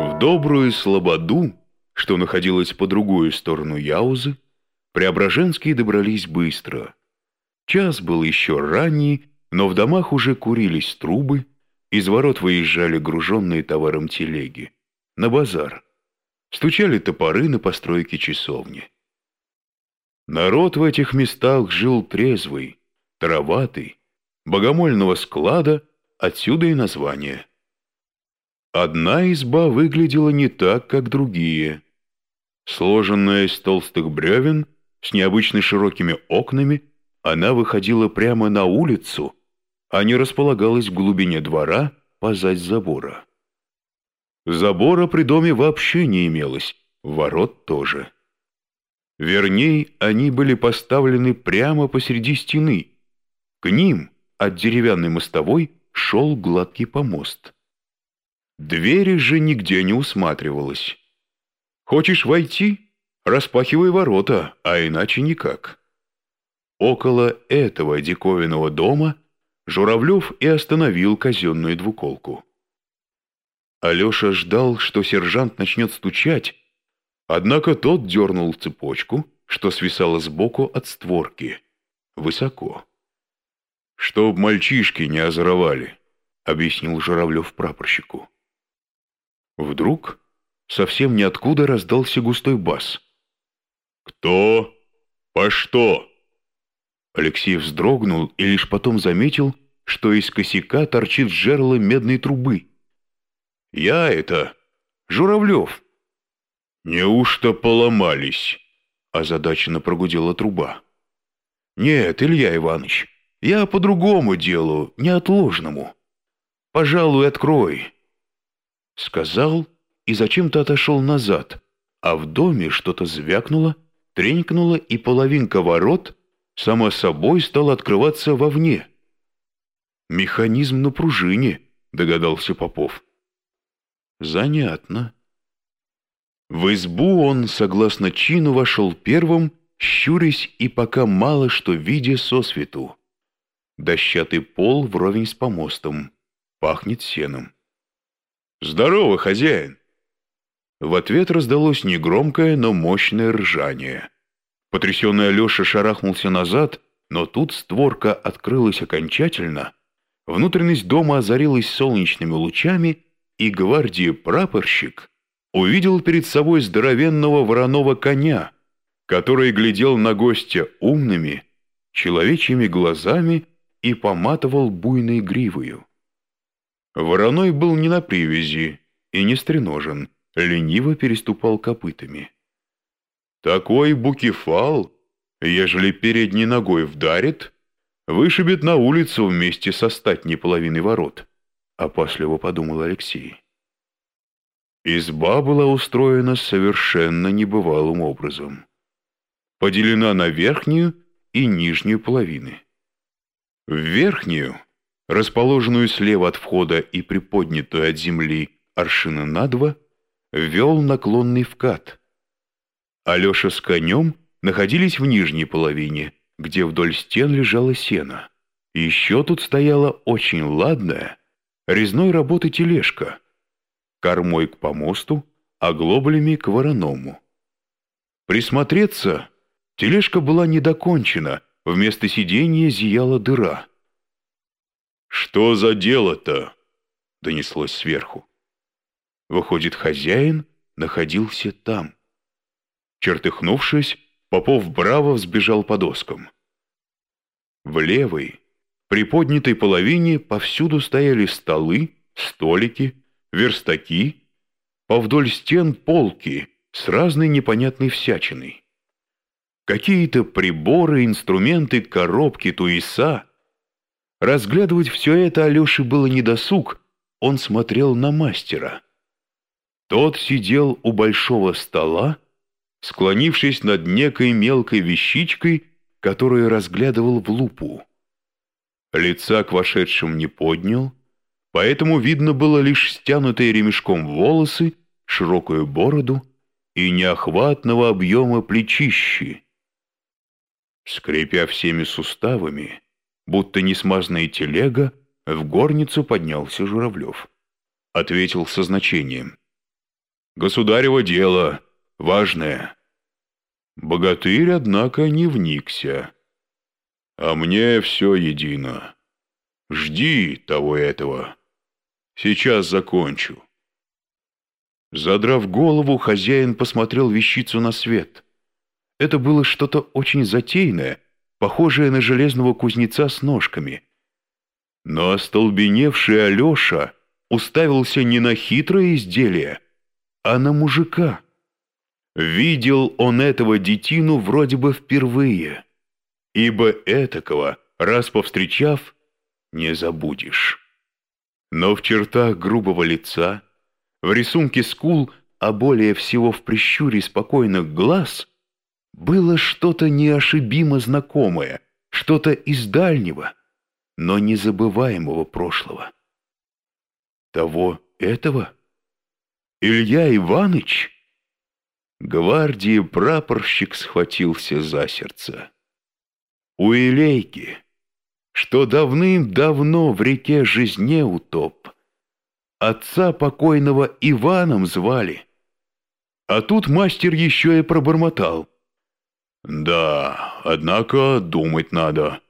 В добрую слободу, что находилась по другую сторону Яузы, Преображенские добрались быстро. Час был еще ранний, но в домах уже курились трубы, из ворот выезжали груженные товаром телеги. На базар. Стучали топоры на постройке часовни. Народ в этих местах жил трезвый, тароватый, богомольного склада, отсюда и название. Одна изба выглядела не так, как другие. Сложенная из толстых бревен, с необычно широкими окнами, она выходила прямо на улицу, а не располагалась в глубине двора, позать забора. Забора при доме вообще не имелось, ворот тоже. Верней, они были поставлены прямо посреди стены. К ним от деревянной мостовой шел гладкий помост. Двери же нигде не усматривалось. Хочешь войти? Распахивай ворота, а иначе никак. Около этого диковинного дома Журавлев и остановил казенную двуколку. Алеша ждал, что сержант начнет стучать, однако тот дернул цепочку, что свисала сбоку от створки, высоко. «Чтоб мальчишки не озоровали», — объяснил Журавлев прапорщику. Вдруг совсем ниоткуда раздался густой бас. «Кто? По что?» Алексей вздрогнул и лишь потом заметил, что из косяка торчит жерло медной трубы. «Я это... Журавлев». «Неужто поломались?» — озадаченно прогудела труба. «Нет, Илья Иванович, я по другому делу, неотложному. Пожалуй, открой сказал и зачем-то отошел назад, а в доме что-то звякнуло, тренькнуло, и половинка ворот само собой стала открываться вовне. «Механизм на пружине», — догадался Попов. «Занятно». В избу он, согласно чину, вошел первым, щурясь и пока мало что видя сосвету. Дощатый пол вровень с помостом, пахнет сеном. «Здорово, хозяин!» В ответ раздалось негромкое, но мощное ржание. Потрясенный Алеша шарахнулся назад, но тут створка открылась окончательно, внутренность дома озарилась солнечными лучами, и гвардии-прапорщик увидел перед собой здоровенного вороного коня, который глядел на гостя умными, человечьими глазами и поматывал буйной гривою. Вороной был не на привязи и не стреножен, лениво переступал копытами. Такой букефал, ежели передней ногой вдарит, вышибет на улицу вместе со статней половины ворот, опасливо подумал Алексей. Изба была устроена совершенно небывалым образом. Поделена на верхнюю и нижнюю половины. В верхнюю расположенную слева от входа и приподнятую от земли аршина на два, вел наклонный вкат. Алеша с конем находились в нижней половине, где вдоль стен лежало сено. Еще тут стояла очень ладная, резной работы тележка, кормой к помосту, а глоблями к вороному. Присмотреться, тележка была недокончена, вместо сиденья зияла дыра. «Что за дело-то?» — донеслось сверху. Выходит, хозяин находился там. Чертыхнувшись, Попов браво взбежал по доскам. В левой, приподнятой половине повсюду стояли столы, столики, верстаки, повдоль стен полки с разной непонятной всячиной. Какие-то приборы, инструменты, коробки, туеса — Разглядывать все это Алёше было недосуг, он смотрел на мастера. Тот сидел у большого стола, склонившись над некой мелкой вещичкой, которую разглядывал в лупу. Лица к вошедшим не поднял, поэтому видно было лишь стянутые ремешком волосы, широкую бороду и неохватного объема плечищи. Скрипя всеми суставами, будто несмазная телега, в горницу поднялся Журавлев. Ответил со значением. Государево дело, важное. Богатырь, однако, не вникся. А мне все едино. Жди того этого. Сейчас закончу. Задрав голову, хозяин посмотрел вещицу на свет. Это было что-то очень затейное, похожее на железного кузнеца с ножками. Но остолбеневший Алеша уставился не на хитрое изделие, а на мужика. Видел он этого детину вроде бы впервые, ибо этакого, раз повстречав, не забудешь. Но в чертах грубого лица, в рисунке скул, а более всего в прищуре спокойных глаз, было что-то неошибимо знакомое, что-то из дальнего, но незабываемого прошлого. Того этого? Илья Иваныч? Гвардии прапорщик схватился за сердце. У Илейки, что давным-давно в реке Жизне утоп, отца покойного Иваном звали, а тут мастер еще и пробормотал. Да, однако думать надо.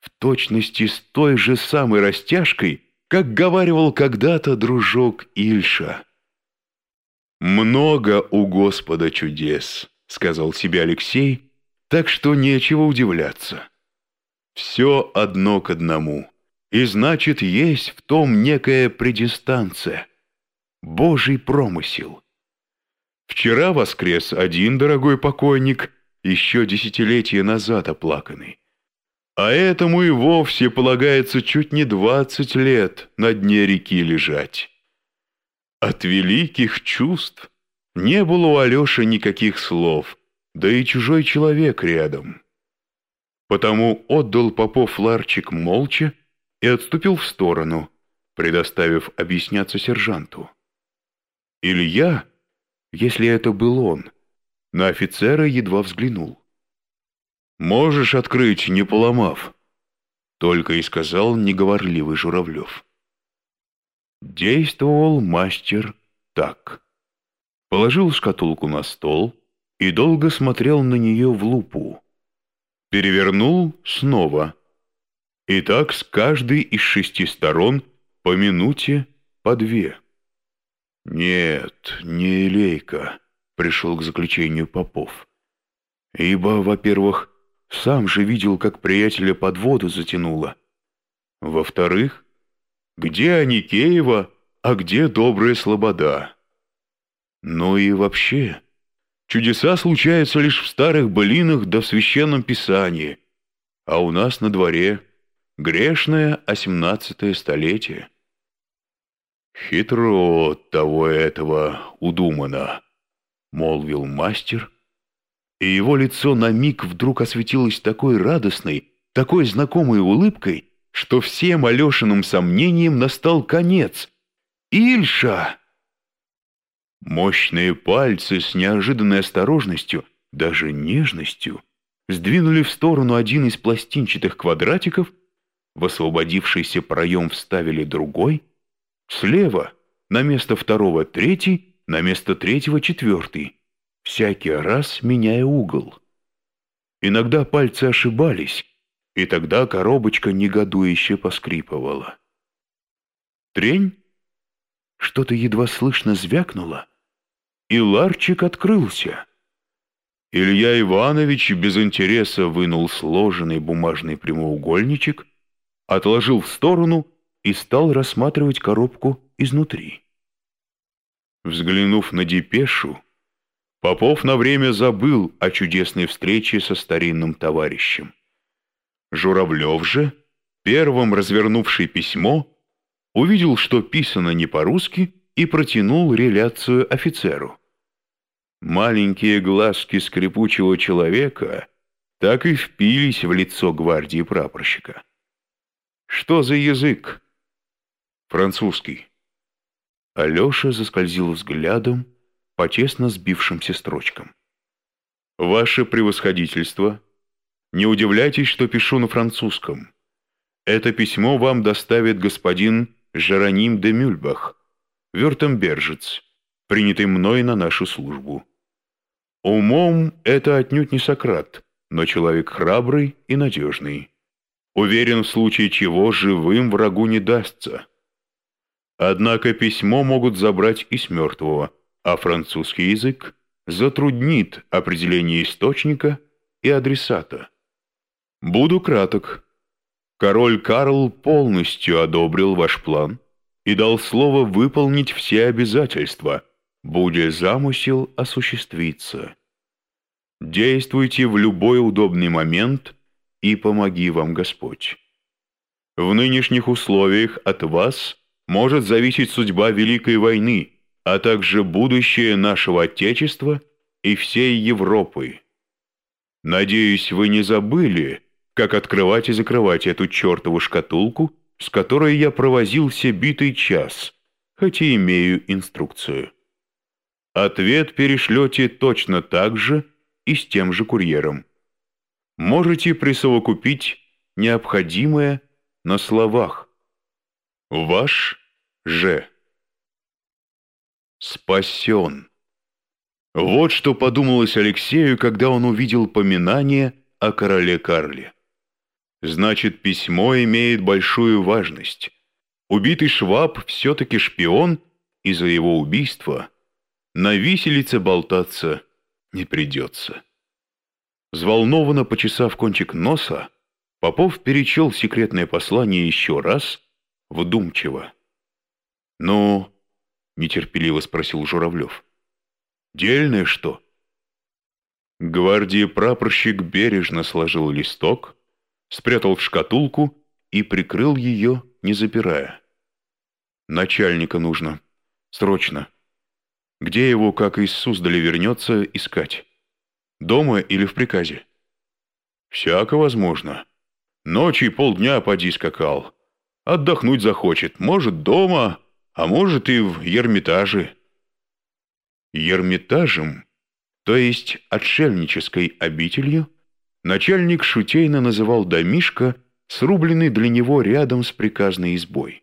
В точности с той же самой растяжкой, как говаривал когда-то дружок Ильша. «Много у Господа чудес», — сказал себе Алексей, так что нечего удивляться. Все одно к одному, и значит, есть в том некая предистанция, Божий промысел. Вчера воскрес один дорогой покойник, еще десятилетия назад оплаканный. А этому и вовсе полагается чуть не двадцать лет на дне реки лежать. От великих чувств не было у Алеши никаких слов, да и чужой человек рядом. Потому отдал Попов ларчик молча и отступил в сторону, предоставив объясняться сержанту. Илья, если это был он, на офицера едва взглянул. «Можешь открыть, не поломав», — только и сказал неговорливый Журавлев. Действовал мастер так. Положил шкатулку на стол и долго смотрел на нее в лупу. Перевернул снова. И так с каждой из шести сторон по минуте по две. «Нет, не Элейка», — пришел к заключению Попов. «Ибо, во-первых, сам же видел, как приятеля под воду затянуло. Во-вторых, где Аникеева, а где добрая слобода? Ну и вообще, чудеса случаются лишь в старых былинах да в священном писании, а у нас на дворе грешное осемнадцатое столетие. «Хитро того этого удумано», — молвил мастер, и его лицо на миг вдруг осветилось такой радостной, такой знакомой улыбкой, что всем Алешиным сомнениям настал конец. «Ильша!» Мощные пальцы с неожиданной осторожностью, даже нежностью, сдвинули в сторону один из пластинчатых квадратиков, в освободившийся проем вставили другой, слева на место второго третий, на место третьего четвертый, всякий раз меняя угол. Иногда пальцы ошибались, и тогда коробочка негодующе поскрипывала. Трень? Что-то едва слышно звякнуло, и ларчик открылся. Илья Иванович без интереса вынул сложенный бумажный прямоугольничек, отложил в сторону и стал рассматривать коробку изнутри. Взглянув на депешу, Попов на время забыл о чудесной встрече со старинным товарищем. Журавлев же, первым развернувший письмо, увидел, что писано не по-русски, и протянул реляцию офицеру. Маленькие глазки скрипучего человека так и впились в лицо гвардии прапорщика. «Что за язык?» «Французский». Алеша заскользил взглядом по тесно сбившимся строчкам. «Ваше превосходительство», не удивляйтесь, что пишу на французском. Это письмо вам доставит господин Жероним де Мюльбах, вюртембержец, принятый мной на нашу службу. Умом это отнюдь не Сократ, но человек храбрый и надежный. Уверен, в случае чего живым врагу не дастся. Однако письмо могут забрать и с мертвого, а французский язык затруднит определение источника и адресата. Буду краток. Король Карл полностью одобрил ваш план и дал слово выполнить все обязательства, будет замысел осуществиться. Действуйте в любой удобный момент, и помоги вам Господь. В нынешних условиях от вас может зависеть судьба Великой войны, а также будущее нашего Отечества и всей Европы. Надеюсь, вы не забыли, как открывать и закрывать эту чертову шкатулку, с которой я провозился битый час, хотя имею инструкцию. Ответ перешлете точно так же и с тем же курьером. Можете присовокупить необходимое на словах. Ваш Ж. Спасен. Вот что подумалось Алексею, когда он увидел поминание о короле Карле. Значит, письмо имеет большую важность. Убитый Шваб все-таки шпион, и за его убийство на виселице болтаться не придется. Взволнованно почесав кончик носа, Попов перечел секретное послание еще раз, вдумчиво. «Ну?» — нетерпеливо спросил Журавлев. «Дельное что?» Гвардии прапорщик бережно сложил листок, спрятал в шкатулку и прикрыл ее, не запирая. «Начальника нужно. Срочно. Где его, как из Суздали вернется, искать? Дома или в приказе? Всяко возможно. Ночи полдня поди скакал. Отдохнуть захочет. Может, дома, а может и в Ермитаже. Ермитажем, то есть отшельнической обителью, начальник шутейно называл домишко, срубленный для него рядом с приказной избой.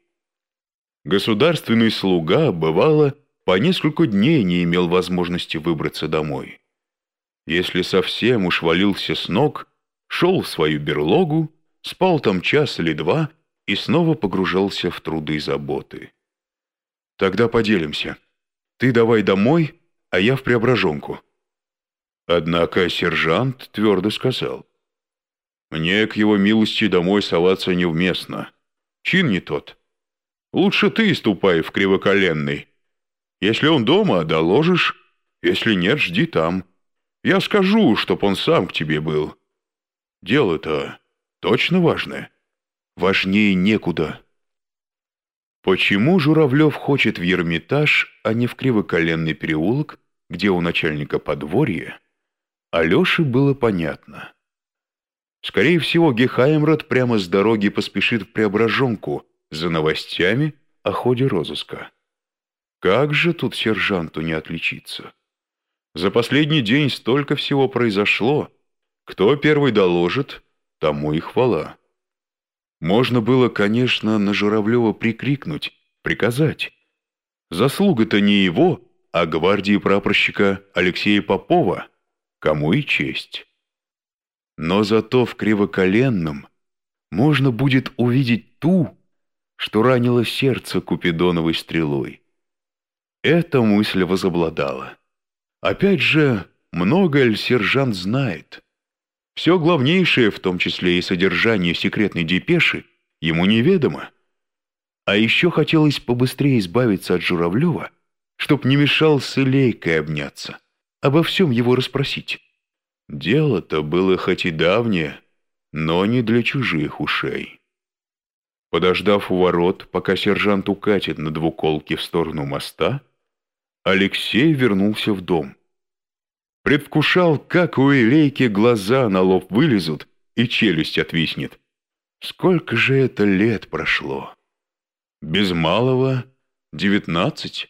Государственный слуга, бывало, по несколько дней не имел возможности выбраться домой. Если совсем уж валился с ног, шел в свою берлогу, спал там час или два и снова погружался в труды и заботы. Тогда поделимся. Ты давай домой, а я в Преображенку. Однако сержант твердо сказал. Мне к его милости домой соваться невместно. Чин не тот. Лучше ты ступай в Кривоколенный, если он дома, доложишь. Если нет, жди там. Я скажу, чтоб он сам к тебе был. Дело-то точно важное. Важнее некуда. Почему Журавлев хочет в Ермитаж, а не в Кривоколенный переулок, где у начальника подворье, Алёше было понятно. Скорее всего, Гехаймрод прямо с дороги поспешит в Преображенку за новостями о ходе розыска. Как же тут сержанту не отличиться? За последний день столько всего произошло. Кто первый доложит, тому и хвала. Можно было, конечно, на Журавлева прикрикнуть, приказать. Заслуга-то не его, а гвардии прапорщика Алексея Попова, кому и честь. Но зато в Кривоколенном можно будет увидеть ту, что ранило сердце Купидоновой стрелой. Эта мысль возобладала. Опять же, много ли сержант знает? Все главнейшее, в том числе и содержание секретной депеши, ему неведомо. А еще хотелось побыстрее избавиться от Журавлева, чтоб не мешал с Илейкой обняться, обо всем его расспросить. Дело-то было хоть и давнее, но не для чужих ушей. Подождав у ворот, пока сержант укатит на двуколке в сторону моста, Алексей вернулся в дом. Предвкушал, как у Элейки глаза на лоб вылезут и челюсть отвиснет. Сколько же это лет прошло? Без малого девятнадцать.